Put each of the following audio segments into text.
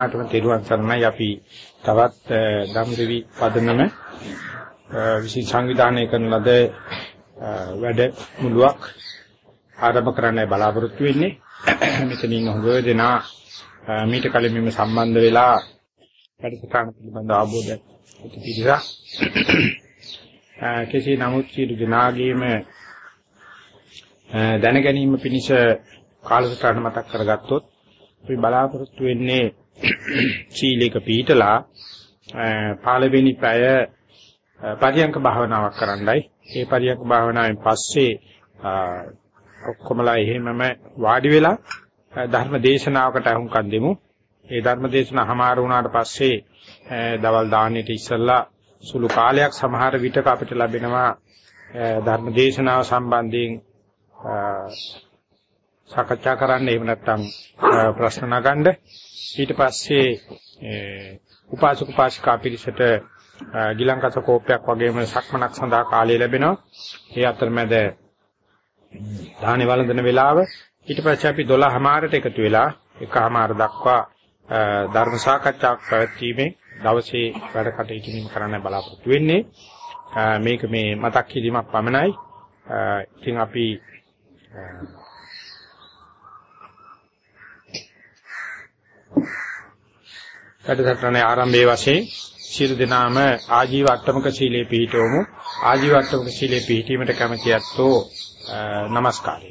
අටම තෙරුවන් සරණයි. අපි තවත් ධම්රවි පදනම විශේෂ සංවිධානය කරන ලද වැඩ මුලුවක් ආරම්භ කරන්නයි බලාපොරොත්තු වෙන්නේ. මෙතනින් හොඳ දෙනා මීට කලින් මෙම සම්බන්ධ වෙලා වැඩසටහන පිළිබඳ අවබෝධ පිටිසා කෙසේ නමුත් සියලු දෙනාගේම දැන ගැනීම පිණිස කාලසටහන මතක් කරගත්තොත් අපි බලාපොරොත්තු වෙන්නේ සීලයක පිළිතලා පාළවෙනි පැය පරියංක භාවනාවක් කරන්නයි. ඒ පරියංක භාවනාවෙන් පස්සේ ඔක්කොමලා එහෙමම වාඩි වෙලා ධර්ම දේශනාවකට අහුම්කම් දෙමු. ඒ ධර්ම දේශනාව හමාර වුණාට පස්සේ දවල් දාන්නට ඉස්සෙල්ලා සුළු කාලයක් සමහර විටක අපිට ලැබෙනවා ධර්ම දේශනාව සම්බන්ධයෙන් සාකච්ඡා කරන්න එහෙම නැත්නම් ප්‍රශ්න නගන්න. ඊට පස්සේ උපාසක උපාසිකා පිරිසට ගිලංකස කෝපයක් වගේම සක්මනක් සඳහා කාලය ලැබෙනවා. ඒ අතරමැද දාහනේ වළඳන වේලාව. ඊට පස්සේ අපි 12:00මාරට එකතු වෙලා එකමාර දක්වා ධර්ම සාකච්ඡාවක් පැවැත්වීමේ දවසේ වැඩ කටයුතු කරන්න බලාපොරොත්තු වෙන්නේ. මේක මේ මතක් කිරීමක් පමණයි. ඉතින් අපි වැඩසටහනේ ආරම්භයේ වශයෙන් සියලු දෙනාම ආජීව අට්ටමක සීලේ පිහිටවමු. ආජීව අට්ටමක සීලේ පිහිටීමට කැමැති ඇත්තෝ নমස්කාරය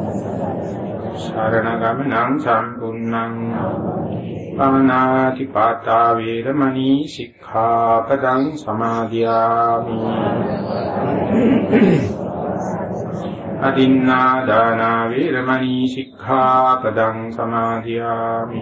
සරණ ගමනං සම්පූර්ණං පානාති පාතා වේරමණී සික්ඛාපදං සමාදියාමි අදින්නා දාන වේරමණී සික්ඛාපදං සමාදියාමි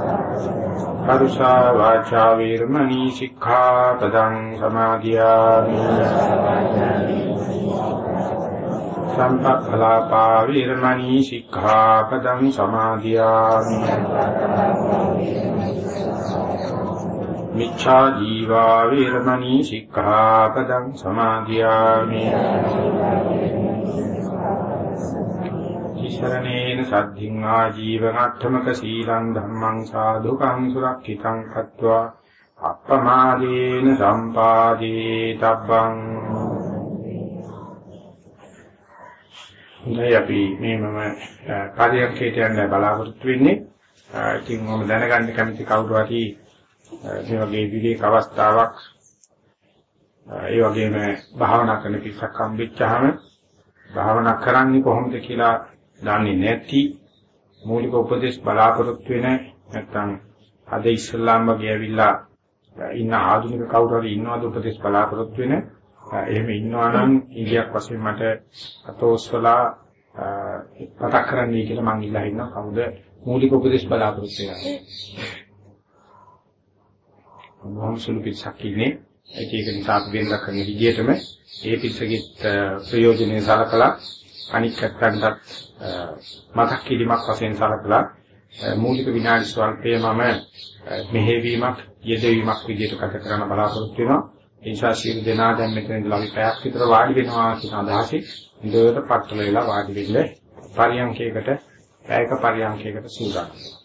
කරුෂා වාචා වීරමණී සික්ඛාපදං සමාදියාමි සම්පක්ඛලාපා වීරමණී සික්ඛාපදං සමාදියාමි මිච්ඡා ජීවා වීරමණී සික්ඛාපදං සමාදියාමි ඉශරණේන සද්ධින් ආජීවනත්තමක සීලං ධම්මං සාදුකං සුරක්ෂිතං කତ୍වා අප්පමාදේන සම්පාදී තබ්බං හොඳයි අපි මේ මම කාර්යයන්කේට යන්න බලාපොරොත්තු වෙන්නේ. ඉතින් මම දැනගන්න කැමති කවුරු හරි මේ වගේ විවේක අවස්ථාවක් ඒ වගේම භාවනා කරන පිස්සක් හම්බෙච්චාම භාවනා කරන්නේ කොහොමද කියලා දන්නේ නැති මූලික උපදේශ බලාපොරොත්තු වෙන නැත්නම් අද ඉස්ලාම් වගේ ඇවිල්ලා ඉන්න ආධුනික කවුරු හරි ඉන්නවද උපදේශ බලාපොරොත්තු වෙන? එහෙම ඉන්නවා නම් ඉන්දියක් වශයෙන් මට අතෝස්වලා පතක් කරන්නයි කියලා මං ඉල්ලා ඉන්නවා. කවුද? මූලික උපදේශ බලාපොරොත්තු වෙනවා. මොහොම සුළු පිටසක් ඉන්නේ. ඒක නිසා අපි වෙනදා කරන විදිහටම ඒ පිටසකිට ප්‍රයෝජනෙයි සලකලා අනික් පැත්තටත් මතක් කිරීමක් වශයෙන් සලකලා මූලික විනාඩි ස්වල්පයේ මම මෙහෙවීමක් යෙදවීමක් විදිහට කතා කරන්න බලාපොරොත්තු වෙනවා. ඒ නිසා සියලු දෙනා දැන් මෙතන ඉඳලා අපි පැයක් විතර වාඩි වෙනවා කියන අදහසින් ඉඳලා පట్టල වෙලා වාඩි වෙන්න පරියන්කයකට පැයක පරියන්කයකට සූදානම්.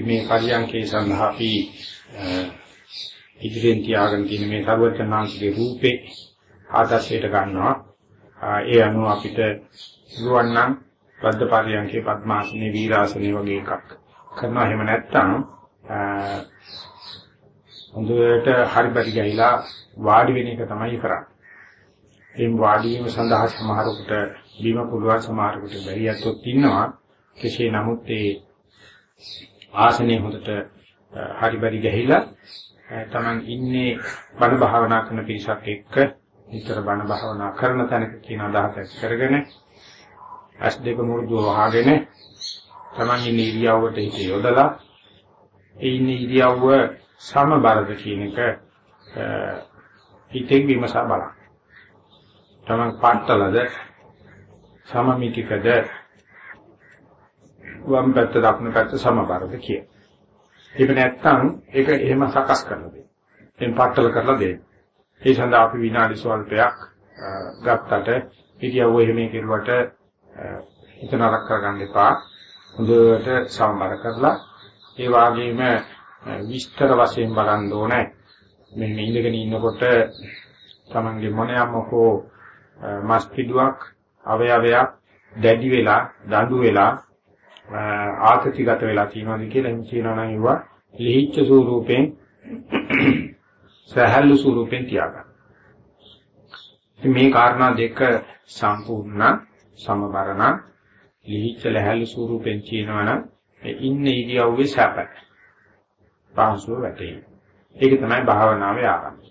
මේ පරියන්කේ සඳහා අපි ඉදිරියෙන් තියාගෙන තියෙන මේ සර්වඥාන්සේගේ රූපේ ආදර්ශයට ගන්නවා. ඒ අනුව අපිට පුළුවන් නම් පද්ද පරියන්කේ පద్මාසනේ වීරාසනේ වගේ එකක් කරනවා. එහෙම නැත්නම් හොඳට හරිපටි ගහිලා වාඩි වෙන එක තමයි කරන්නේ. එම් වාඩි වීම සඳහා සමහරකට බීම පුළුවන් සමහරකට බැරි අත්ොත් ඉන්නවා. කෙසේ නමුත් ඒ ආසනයේ හොඳට හරිබරි ගහිලා තමන් ඉන්නේ බණ භාවනා කරන පිරිසක් එක්ක විතර බණ භාවනා කරන තැනක කියන අදහස කරගෙන ඇස් දෙක මුරුදුව වහගෙන තමන් ඉන්නේ ඉරියව්වට හිත යොදලා ඒ ඉන්නේ ඉරියව්ව සමබරද කියන එක හිතෙන් විමසා බලන්න. තමන් පාටලද සමමිතිකද වම් පැත්ත දකුණු පැත්ත සමබරද කිය. ඒක නැත්තම් ඒක එහෙම සකස් කරලා දෙන්න. එම් පట్టල කරලා දෙන්න. ඒ සඳහා අපි විනාඩි ස්වල්පයක් ගත්තට ඉතියව එහෙම කෙරුවට හිත නරක කරගන්න එපා. හොඳට සමබර කරලා ඒ වගේම විස්තර වශයෙන් බලන්න ඕනේ. මේ ඉඳගෙන ඉන්නකොට තමන්ගේ මොනියම්මකෝ මස් පිඩුවක් අවයවයක් දැඩි වෙලා දඬු වෙලා ආතතිගත වෙලා තියෙනවාද කියලා එම් කියනවා නම් ඒවා ලිහිච්ඡ ස්වරූපෙන් සහල්ලු ස්වරූපෙන් තියාගන්න. මේ කාරණා දෙක සම්පූර්ණ සමබරණ ලිහිච්ඡ ලහල්ලු ස්වරූපෙන් කියනවනම් ඉන්නේ ඉරියව්වේ සැප. පහසුව වැටේ. ඒක තමයි භාවනාවේ ආරම්භය.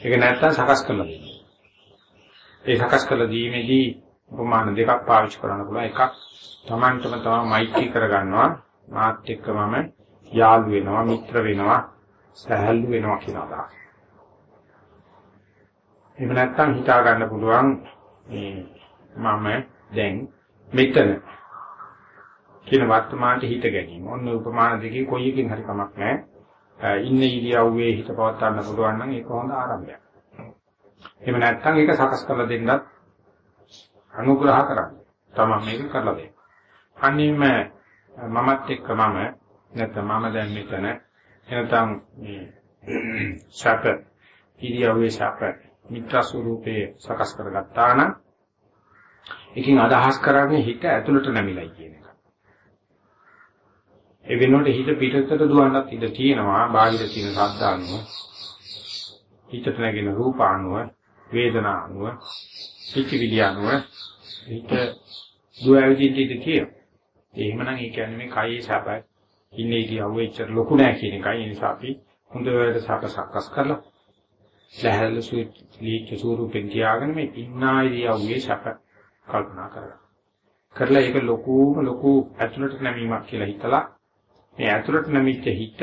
ඒක නැත්තම් සකස් කරලා දෙන්නේ. ඒ සකස් කරලා දීමේදී උපමාන දෙකක් පාවිච්චි කරන්න පුළුවන්. එකක් Tamanටම තමයි මෛත්‍රී කරගන්නවා මාත් එක්ක මම යාළු වෙනවා මිත්‍ර වෙනවා සහැල්ලු වෙනවා කියන අදහස. එහෙම නැත්නම් හිතා ගන්න පුළුවන් මේ මම දැන් මෙතන කියන වර්තමානට හිත ගැනීම. ඔන්න උපමාන දෙකේ කොයි එකකින් හරි කමක් නැහැ. ඉන්න ඉරියව්වේ හිත පවත් ගන්න පුළුවන් නම් ඒක හොඳ ආරම්භයක්. එහෙම නැත්නම් ඒක සකස් කරලා දෙන්නත් අනුග්‍රහ කරන්න. තමයි මේක කරලා දෙන්න. අනිම මමත් එක්ක මම නැත්නම් මම දැන් මෙතන එනතම් මේ ශාප ඉරියව්වේ ශාප මිත්‍ර ස්වරූපේ සකස් කරගත්තා නම් එකකින් අදහස් කරන්නේ හිත ඇතුළට නැමිලයි කියන එක. ඒ වෙනුවට හිත පිටතට දුවන්නත් ඉඩ තියෙනවා බාහිර තියෙන ශබ්ද අනුව හිතට නැගෙන රූප අනුව වේදනා අනුව පිටිවිලි අනුව හිත දුවැවිදින්න ඉඩ තියෙනවා. එහෙමනම් ඒ කියන්නේ මේ කයේ සැප ඉන්නේ ඉතිවුව එච්චර ලොකු නෑ කියන එකයි. ඒ නිසා අපි හොඳට සැප සකස් කරලා සහැල්ලු සුලීච්ච ස්වරූපෙන් තියාගෙන මේ ඉන්නා ඉරියව්වේ සැප කල්පනා කරගන්න. කරලා ඒක ලොකුම ලොකු ඇතුළට නැමීමක් කියලා හිතලා මේ ඇතුළට නැමිච්ච හිත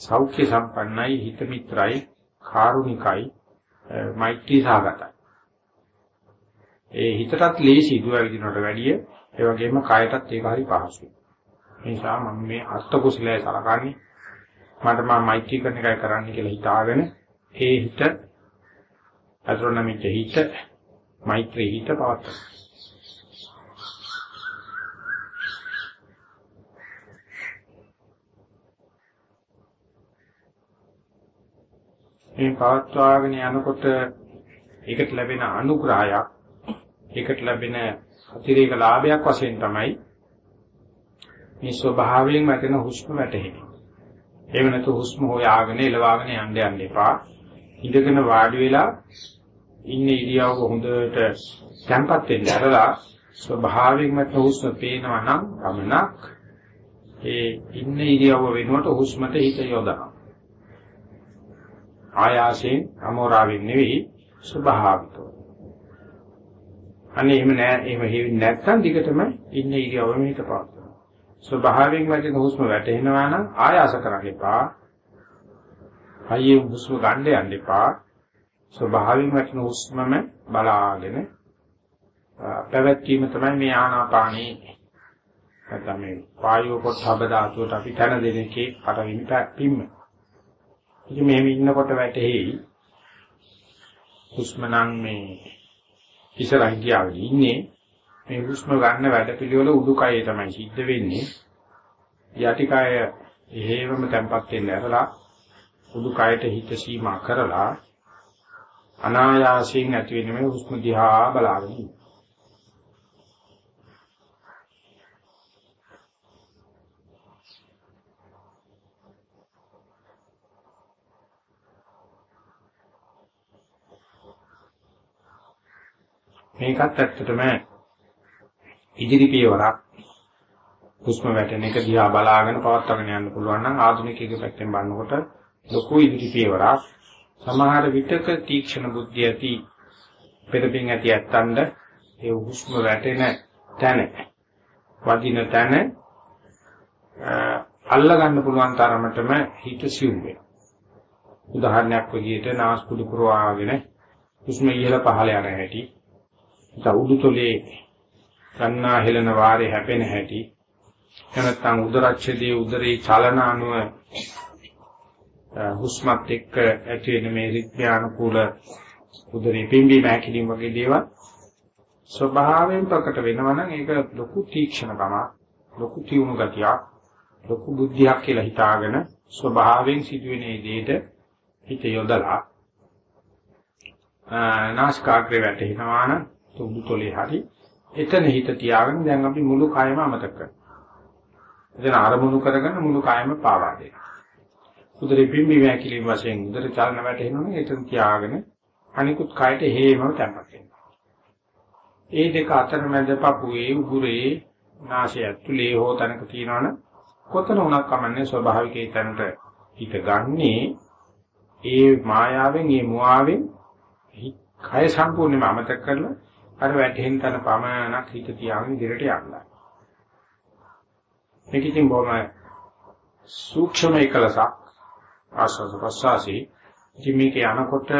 සෞඛ්‍ය සම්පන්නයි හිත මිත්‍රයි කාරුණිකයි මෛත්‍රී සාගතයි. ඒ හිතටත් ලේසි දුව විදිනට වැඩිය ඒ වගේම කායටත් ඒක හරි පහසුයි. ඒ නිසා මම මේ අර්ථ කුසලයේ සලකන්නේ මට මම මෛත්‍රී කරන එකයි කරන්න කියලා හිතාගෙන ඒ හිත අතුරුනමිට හිත මෛත්‍රී හිත පවත්තා. මේ පවත්වාගෙන යනකොට ඒකට ලැබෙන අනුග්‍රහයක් ඒකට ලැබෙන අතිරේක ලාභයක් වශයෙන් තමයි මේ ස්වභාවයෙන් වැටෙන හුස්ම වැටෙන්නේ. එහෙම නැතු හුස්ම හොයාගෙන එලවාගෙන යන්න යන්න එපා. ඉඳගෙන වාඩි වෙලා ඉන්න ඉරියව්ව හොඳට තැම්පත් වෙන්න ඇරලා ස්වභාවයෙන් වැටෙන හුස්ම පේනවා නම් ගමනක් ඒ ඉන්න ඉරියව්ව වෙනුවට හුස්මට හිත යොදනවා. ආයාසයෙන් අමෝරාවෙන් නෙවෙයි ස්වභාවිකව. අනේ එහෙම නෑ එහෙම හේවෙන්නේ නැත්නම් දිගටම ඉන්න ඉරියව්ව මේක පවත්වනවා. ස්වභාවයෙන් වදින හුස්ම වැටෙනවා නම් ආයාස කරන්න එපා. හයිය හුස්ම ගන්න යන්න එපා. ස්වභාවයෙන් වදින හුස්මම බලාගෙන පැවැත්වීම තමයි මේ ආනාපානී නැත්නම් මේ වායෝ පොට්ටබ ධාතුවට අපි තන දෙන එකේ පටවින් පිම්ම. ඉතින් මෙහෙම ඉන්නකොට වැටෙහි හුස්ම නම් මේ ඉස්සරහින් ගියාවදී ඉන්නේ මේ හුස්ම ගන්න වැඩ පිළිවෙල උඩුකයේ තමයි සිද්ධ වෙන්නේ. යටිකය එහෙමම තැම්පත් වෙන්න ඇරලා උඩුකයට හිත සීමා කරලා අනායාසයෙන් ඇති වෙන මේ හුස්ම දිහා බලාගෙන ඉන්න. මේකත් ඇත්තටම ඉදිරි පියවරක් හුස්ම වැටෙන එක දිහා බලාගෙන පවත්වාගෙන යන්න පුළුවන් නම් ආධුනිකයෙකු පැත්තෙන් බලනකොට ලොකු ඉදිරි පියවරක් සමහර විටක තීක්ෂණ බුද්ධිය ඇති පෙරපින් ඇති ඇත්තන්ද ඒ හුස්ම වැටෙන තැන වදින තැන අල්ල ගන්න පුළුවන් තරමටම හිත සිුම් වෙනවා. උදාහරණයක් විදිහට නාස්පුඩු පුරවාගෙන හුස්ම ඉහළ පහළ යන හැටි උඩුතොලේ ගන්නා හෙලන වාරේ හැපෙන හැටි එනත්තම් උදරච්ඡේදයේ උදරේ චලන අනුව හුස්මත් එක්ක ඇති වෙන මේ රිද්මයානුකූල උදරේ පිම්බීම හැකිලිම වගේ දේවල් ස්වභාවයෙන් ප්‍රකට වෙනවා නම් ඒක ලොකු තීක්ෂණකමක් ලොකු තියුණු ගතියක් ලොකු බුද්ධියක් කියලා හිතාගෙන ස්වභාවයෙන් සිදුවෙන දෙයට හිත යොදලා නාස්කාග්‍රේ වැටෙනවා නම් උඩු තොලේ හරි එතන හිත තියාගෙන දැන් අපි මුළු කයම අමතක කරනවා. එතන අරමුණු කරගෙන මුළු කයම පාවා දෙනවා. උදරේ පිම්බි වැකිලි වශයෙන් උදර චලන වැටෙනවනේ එතන තියාගෙන අනිකුත් කයට හේමව තැම්පත් වෙනවා. ඒ දෙක අතර මැද පපුවේ උගුරේ නාසය ඇතුලේ හෝ තැනක තියෙනවනම් කොතන වුණත් කමන්නේ ස්වභාවිකේ තැනට හිත ගන්නේ ඒ මායාවෙන් ඒ මුවාවෙන් කය සම්පූර්ණයෙන්ම අමතක කරලා අර වැටෙන තන පමණක් හිත තියාගෙන ඉදිරියට යනවා. මේක ඉතින් බොහොම සූක්ෂම එකලසක් ආස්වාද ප්‍රසවාසී ඉතින් මේක යනකොට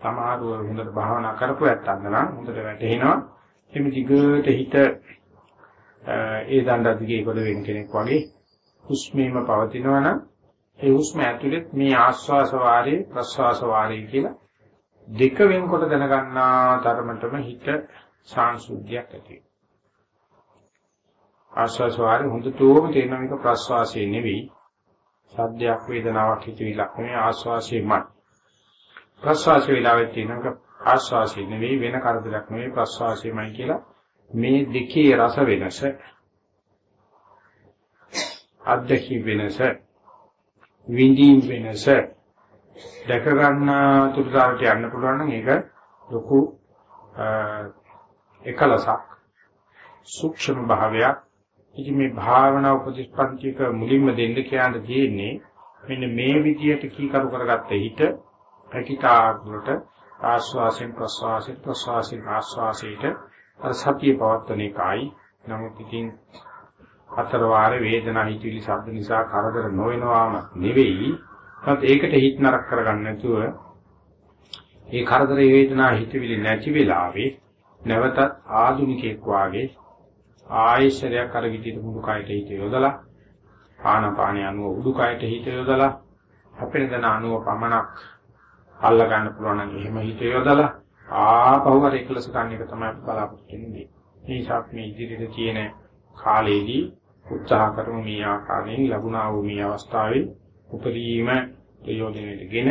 සමහරව හොඳට භාවනා කරපු ඇත්තන්ද නම් හොඳට වැටෙනවා එමෙ දිගට හිත ඒ දණ්ඩ දිගේ කොට වෙන කෙනෙක් වගේ හුස්මීම පවතිනවා නම් ඒ හුස්ම ඇතුළේ මේ ආස්වාස වාරේ ප්‍රස්වාස වාරේ කියලා දෙක වෙනකොට දැනගන්නා තරමටම හිත සාංශුද්ධියක් ඇති වෙනවා. ආස්වාස වාරේ හොඳටම තේරෙන මේක ප්‍රස්වාසයේ නෙවෙයි. සද්දයක් වේදනාවක් හිතවිලක් නෙවෙයි ආස්වාසයේමයි. ප්‍රස්වාස වේලාවේ තියෙනක ආස්වාසයේ නෙවෙයි වෙන කරදරයක් නෙවෙයි ප්‍රස්වාසයේමයි කියලා මේ දෙකේ රස වෙනස අද්දකි වෙනස විඳින් වෙනස දැක ගන්න තුරුදාට යන්න පුළුවන් නම් ඒක ලොකු එකලසක් සූක්ෂම භාවයක්. ඉතින් මේ භාවනා උපදිස්පන්තික මුලින්ම දෙන්න කියන්න තියෙන්නේ මෙන්න මේ විදියට කීකරු කරගත්ත හිත පැකිතාග්‍රට ආස්වාසෙන් ප්‍රස්වාසෙන් ප්‍රස්වාසෙන් ආස්වාසයට අර සතිය පවත්වන එකයි. නමුත් ඉතින් හතර වාරේ වේදනා හිතිලි ශබ්ද නිසා කරදර නොවෙනවාම නෙවෙයි. නමුත් ඒකට හිත නරක කරගන්න නැතුව ඒ කරදර වේදනා හිතවිලි නැති වෙලාවේ නැවතත් ආධුනිකෙක් වාගේ ආයශරයක් අර විදිහට මුළු කයට හිත යොදලා ආනාපානය අනුව උඩු කයට හිත යොදලා අපෙන දන අනුව පමණක් අල්ල ගන්න පුළුවන් නම් එහෙම හිත යොදලා ආපහු අර එකලස ගන්න එක තමයි බලාපොරොත්තු වෙන්නේ. මේ ශාක් මේ ඉදිරියට තියෙන කාලේදී උත්සාහ කරමු මේ ආකාරයෙන් ලැබුණා වූ මේ අවස්ථාවේ උපරිම ප්‍රයෝජනෙටගෙන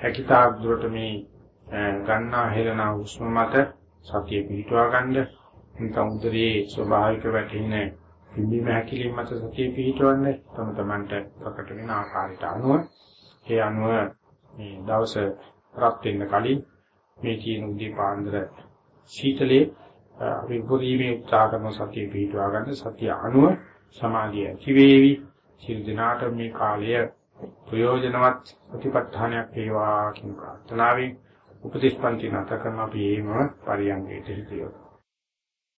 හැකිතාක් දුරට මේ ගන්නා හෙළනා හුස්ම මත සතිය පිහිටුවා ගන්න. නිකම් උදරයේ ස්වභාවික වැටෙන පිම්බීම හැකිලිම මත සතිය පිහිටවන්න. තම තමන්ට ප්‍රකට වෙන ආකාරයට අනුව ඒ අනුව මේ දවස රත් වෙන්න කලින් මේ කියන උදේ පාන්දර සීතලේ අපි උපරිමේ උත්සාහ කරන සතිය පිහිටුවා ගන්න සතිය අනුව සමාධිය ඇති වේවි සිල් දිනාට මේ කාලය ප්‍රයෝජනවත් ප්‍රතිපත්තානයක් වේවා කියන ප්‍රාර්ථනාවෙන් උපදේශ පන්ති නැත කරන අපි ඒම පරියන්ගේට හිතියොත්